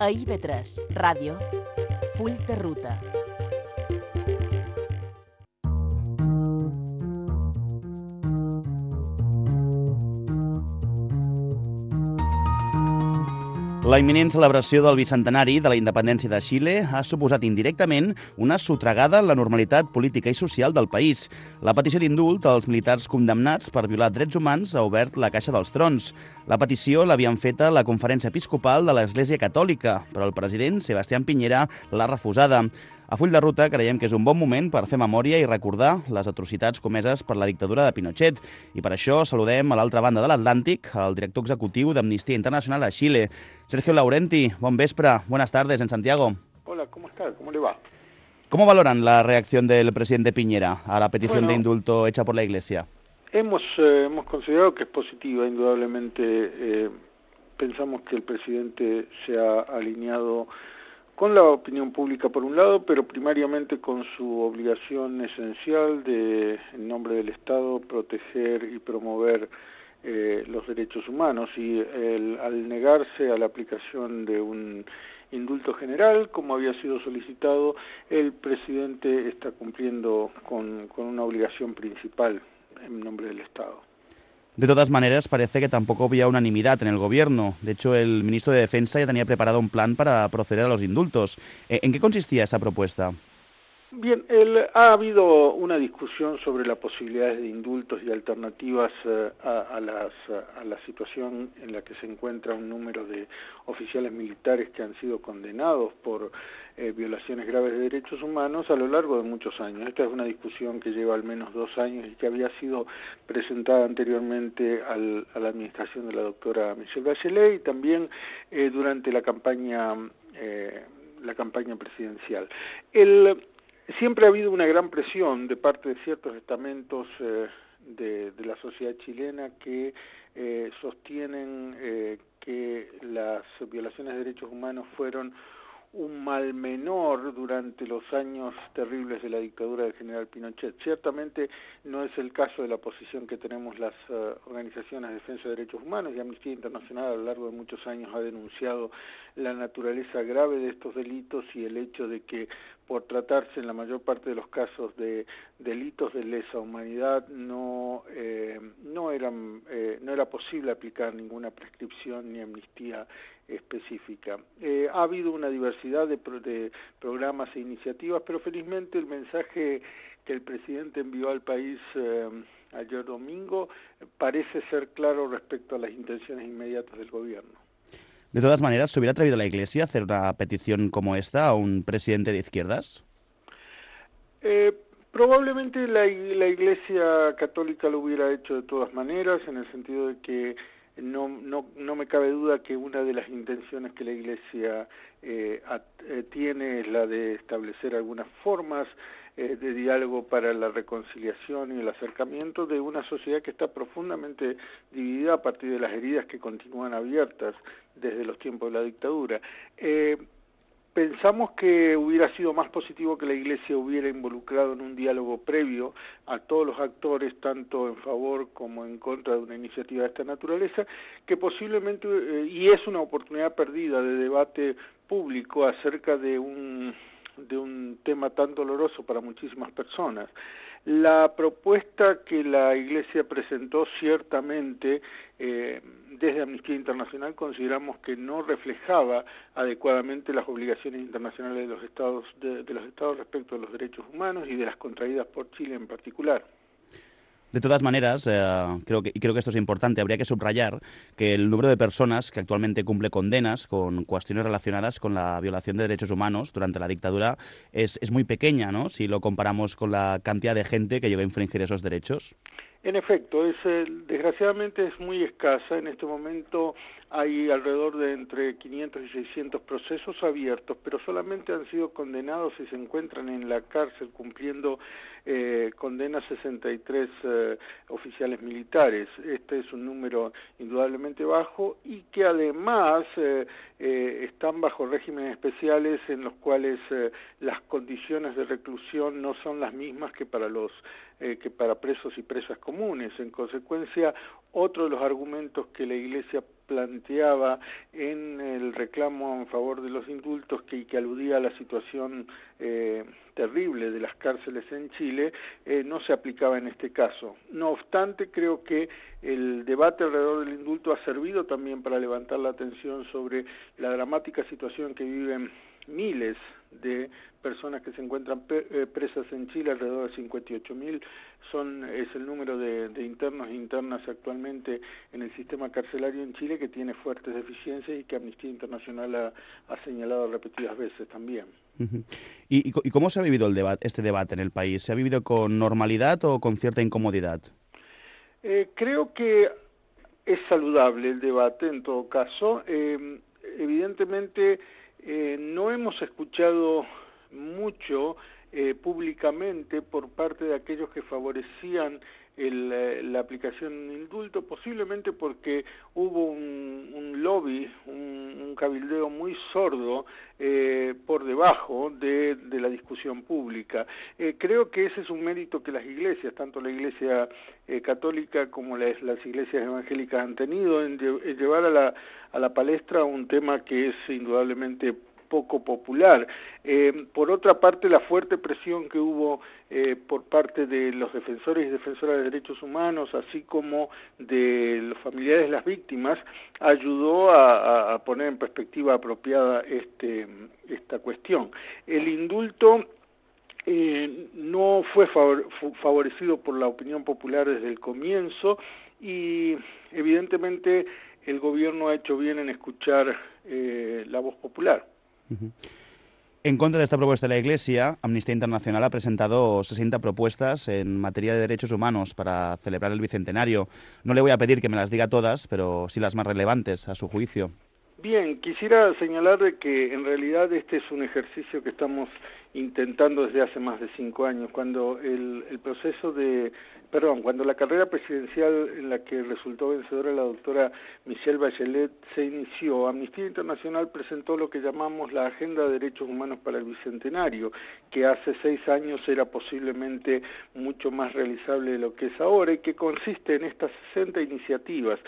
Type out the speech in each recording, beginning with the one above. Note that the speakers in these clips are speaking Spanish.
A IB3 Ràdio, Full de Ruta. La imminent celebració del bicentenari de la independència de Xile ha suposat indirectament una sotregada en la normalitat política i social del país. La petició d'indult als militars condemnats per violar drets humans ha obert la caixa dels trons. La petició l'havien feta la Conferència Episcopal de l'Església Catòlica, però el president, Sebastián Piñera, l'ha refusada. A full de ruta creiem que és un bon moment per fer memòria i recordar les atrocitats comeses per la dictadura de Pinochet. I per això saludem a l'altra banda de l'Atlàntic el director executiu d'Amnistia Internacional a Xile, Sergio Laurenti. Bon vespre, buenas tardes en Santiago. Hola, ¿cómo está? ¿Cómo le va? ¿Cómo valoran la reacción del presidente Piñera a la petición Bueno, de indulto hecha por la Iglesia? Hemos, eh, hemos considerado que es positiva, indudablemente. eh, pensamos que el presidente se ha alineado con la opinión pública por un lado, pero primariamente con su obligación esencial de, en nombre del Estado, proteger y promover eh, los derechos humanos y el- al negarse a la aplicación de un indulto general, como había sido solicitado, el presidente está cumpliendo con, con una obligación principal en nombre del Estado. De todas maneras, parece que tampoco había unanimidad en el gobierno. De hecho, el ministro de Defensa ya tenía preparado un plan para proceder a los indultos. Eh, ¿En qué consistía esta propuesta? Bien, el- ha habido una discusión sobre las posibilidades de indultos y alternativas eh, a, a las, a la situación en la que se encuentra un número de oficiales militares que han sido condenados por eh, violaciones graves de derechos humanos a lo largo de muchos años. Esta es una discusión que lleva al menos dos años y que había sido presentada anteriormente al- a la administración de la doctora Michelle Bachelet y también eh, durante la campaña eh, la campaña presidencial. El, siempre ha habido una gran presión de parte de ciertos estamentos eh, de, la sociedad chilena que eh, sostienen eh, que las violaciones de derechos humanos fueron un mal menor durante los años terribles de la dictadura del general Pinochet. Ciertamente no es el caso de la posición que tenemos las eh, organizaciones de defensa de derechos humanos y Amnistía Internacional a lo largo de muchos años ha denunciado la naturaleza grave de estos delitos y el hecho de que por tratarse en la mayor parte de los casos de delitos de lesa humanidad no eh, no eran eh, no era posible aplicar ninguna prescripción ni amnistía específica. Eh, ha habido una diversidad de, pro- de programas e iniciativas, pero felizmente el mensaje que el presidente envió al país eh, ayer domingo parece ser claro respecto a las intenciones inmediatas del gobierno. De todas maneras, ¿se hubiera atrevido la Iglesia a hacer una petición como esta a un presidente de izquierdas? Eh, probablemente la, ig- la Iglesia Católica lo hubiera hecho de todas maneras, en el sentido de que no, no, no me cabe duda que una de las intenciones que la Iglesia eh, eh, tiene es la de establecer algunas formas eh, de diálogo para la reconciliación y el acercamiento de una sociedad que está profundamente dividida a partir de las heridas que continúan abiertas desde los tiempos de la dictadura. Eh, Pensamos que hubiera sido más positivo que la Iglesia hubiera involucrado en un diálogo previo a todos los actores, tanto en favor como en contra de una iniciativa de esta naturaleza, que posiblemente, eh, y es una oportunidad perdida de debate público acerca de un, de un tema tan doloroso para muchísimas personas. La propuesta que la Iglesia presentó ciertamente eh, desde Amnistía Internacional consideramos que no reflejaba adecuadamente las obligaciones internacionales de los estados de, de los estados respecto de los derechos humanos y de las contraídas por Chile en particular. De todas maneras, eh, creo que, y creo que esto es importante, habría que subrayar que el número de personas que actualmente cumple condenas con cuestiones relacionadas con la violación de derechos humanos durante la dictadura es, es muy pequeña, ¿no? Si lo comparamos con la cantidad de gente que llegó a infringir esos derechos. En efecto, es, eh, desgraciadamente es muy escasa. En este momento hay alrededor de entre 500 y 600 procesos abiertos, pero solamente han sido condenados y se encuentran en la cárcel cumpliendo eh, condenas 63 eh, oficiales militares. Este es un número indudablemente bajo y que además eh, eh, están bajo regímenes especiales en los cuales eh, las condiciones de reclusión no son las mismas que para los que para presos y presas comunes. En consecuencia, otro de los argumentos que la Iglesia planteaba en el reclamo en favor de los indultos que, aludía a la situación eh, terrible de las cárceles en Chile, eh, no se aplicaba en este caso. No obstante, creo que el debate alrededor del indulto ha servido también para levantar la atención sobre la dramática situación que viven miles de personas que se encuentran eh, presas en Chile, alrededor de 58 mil, son es el número de, internos e internas actualmente en el sistema carcelario en Chile que tiene fuertes deficiencias y que Amnistía Internacional ha, señalado repetidas veces también. ¿Y, cómo se ha vivido el debate, este debate en el país? ¿Se ha vivido con normalidad o con cierta incomodidad? Eh, creo que es saludable el debate en todo caso. Eh, evidentemente eh, no hemos escuchado mucho eh, públicamente por parte de aquellos que favorecían el, eh, la aplicación indulto, posiblemente porque hubo un, un lobby, un, un, cabildeo muy sordo eh, por debajo de, de, la discusión pública. Eh, creo que ese es un mérito que las iglesias, tanto la iglesia eh, católica como las, las, iglesias evangélicas han tenido en, en llevar a la, a la palestra un tema que es indudablemente poco popular. Eh, por otra parte, la fuerte presión que hubo eh, por parte de los defensores y defensoras de derechos humanos, así como de los familiares de las víctimas, ayudó a, poner en perspectiva apropiada este, esta cuestión. El indulto eh, no fue favorecido por la opinión popular desde el comienzo y evidentemente el gobierno ha hecho bien en escuchar eh, la voz popular. En contra de esta propuesta de la Iglesia, Amnistía Internacional ha presentado 60 propuestas en materia de derechos humanos para celebrar el Bicentenario. No le voy a pedir que me las diga todas, pero sí las más relevantes a su juicio. Bien, quisiera señalar que en realidad este es un ejercicio que estamos intentando desde hace más de cinco años, cuando el, el proceso de perdón, cuando la carrera presidencial en la que resultó vencedora la doctora Michelle Bachelet se inició, Amnistía Internacional presentó lo que llamamos la Agenda de Derechos Humanos para el Bicentenario, que hace seis años era posiblemente mucho más realizable de lo que es ahora y que consiste en estas 60 iniciativas.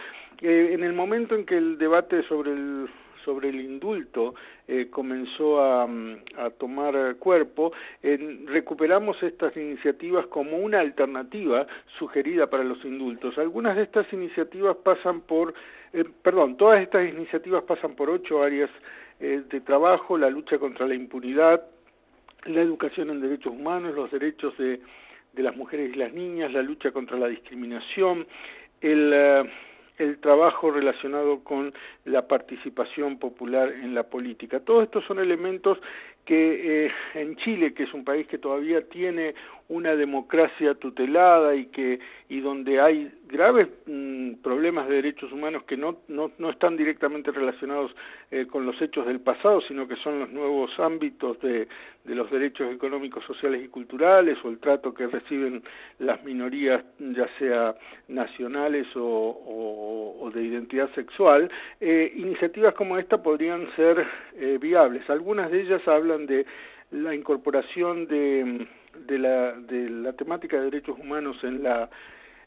Eh, en el momento en que el debate sobre el sobre el indulto eh, comenzó a, a, tomar cuerpo, recuperamos estas iniciativas como una alternativa sugerida para los indultos. Algunas de estas iniciativas pasan por, eh, perdón, todas estas iniciativas pasan por ocho áreas eh, de trabajo, la lucha contra la impunidad, la educación en derechos humanos, los derechos de, de las mujeres y las niñas, la lucha contra la discriminación, el el trabajo relacionado con la participación popular en la política. Todos estos son elementos que eh, en Chile, que es un país que todavía tiene una democracia tutelada y que y donde hay graves mm, problemas de derechos humanos que no no, no están directamente relacionados eh, con los hechos del pasado, sino que son los nuevos ámbitos de, de los derechos económicos, sociales y culturales o el trato que reciben las minorías, ya sea nacionales o, o, o de identidad sexual. Eh, iniciativas como esta podrían ser eh, viables. Algunas de ellas hablan de la incorporación de de la, de la temática de derechos humanos en la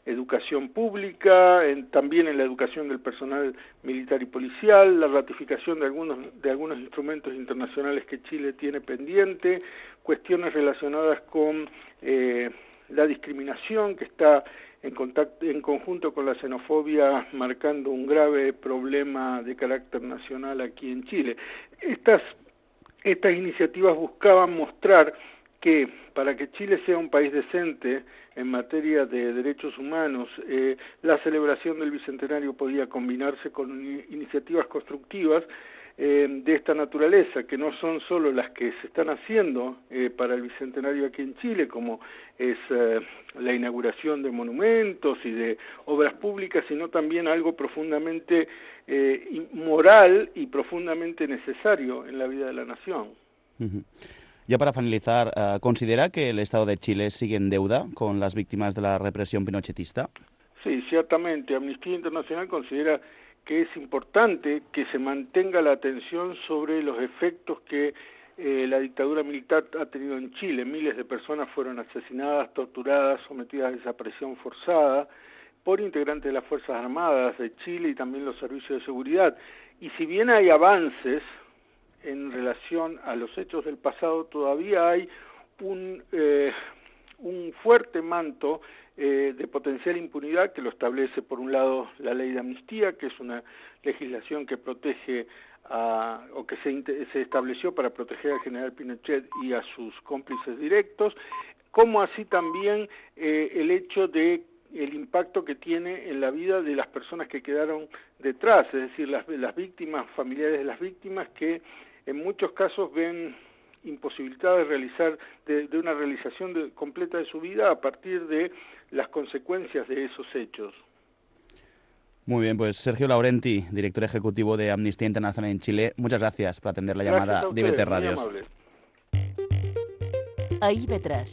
educación pública, en, también en la educación del personal militar y policial, la ratificación de algunos, de algunos instrumentos internacionales que Chile tiene pendiente, cuestiones relacionadas con eh, la discriminación que está en, contacto, en conjunto con la xenofobia marcando un grave problema de carácter nacional aquí en Chile. Estas, estas iniciativas buscaban mostrar que para que Chile sea un país decente en materia de derechos humanos, eh, la celebración del Bicentenario podía combinarse con iniciativas constructivas eh, de esta naturaleza, que no son solo las que se están haciendo eh, para el Bicentenario aquí en Chile, como es eh, la inauguración de monumentos y de obras públicas, sino también algo profundamente eh, moral y profundamente necesario en la vida de la nación. Uh -huh. Ya para finalizar, uh, ¿considera que el Estado de Chile sigue en deuda con las víctimas de la represión pinochetista? Sí, ciertamente. Amnistía Internacional considera que es importante que se mantenga la atención sobre los efectos que eh, la dictadura militar ha tenido en Chile. Miles de personas fueron asesinadas, torturadas, sometidas a desaparición forzada, por integrantes de las Fuerzas Armadas de Chile y también los servicios de seguridad. Y si bien hay avances en relación a los hechos del pasado, todavía hay un, eh, un fuerte manto eh, de potencial impunidad que lo establece por un lado la ley de amnistía, que es una legislación que protege a, o que se, se estableció para proteger al general Pinochet y a sus cómplices directos, como así también eh, el hecho de el impacto que tiene en la vida de las personas que quedaron detrás, es decir, las, las víctimas, familiares de las víctimas que en muchos casos ven imposibilidad de realizar, de, de una realización de, completa de su vida a partir de las consecuencias de esos hechos. Muy bien, pues Sergio Laurenti, director ejecutivo de Amnistía Internacional en Chile, muchas gracias por atender la llamada de IBT Radios. A IB3,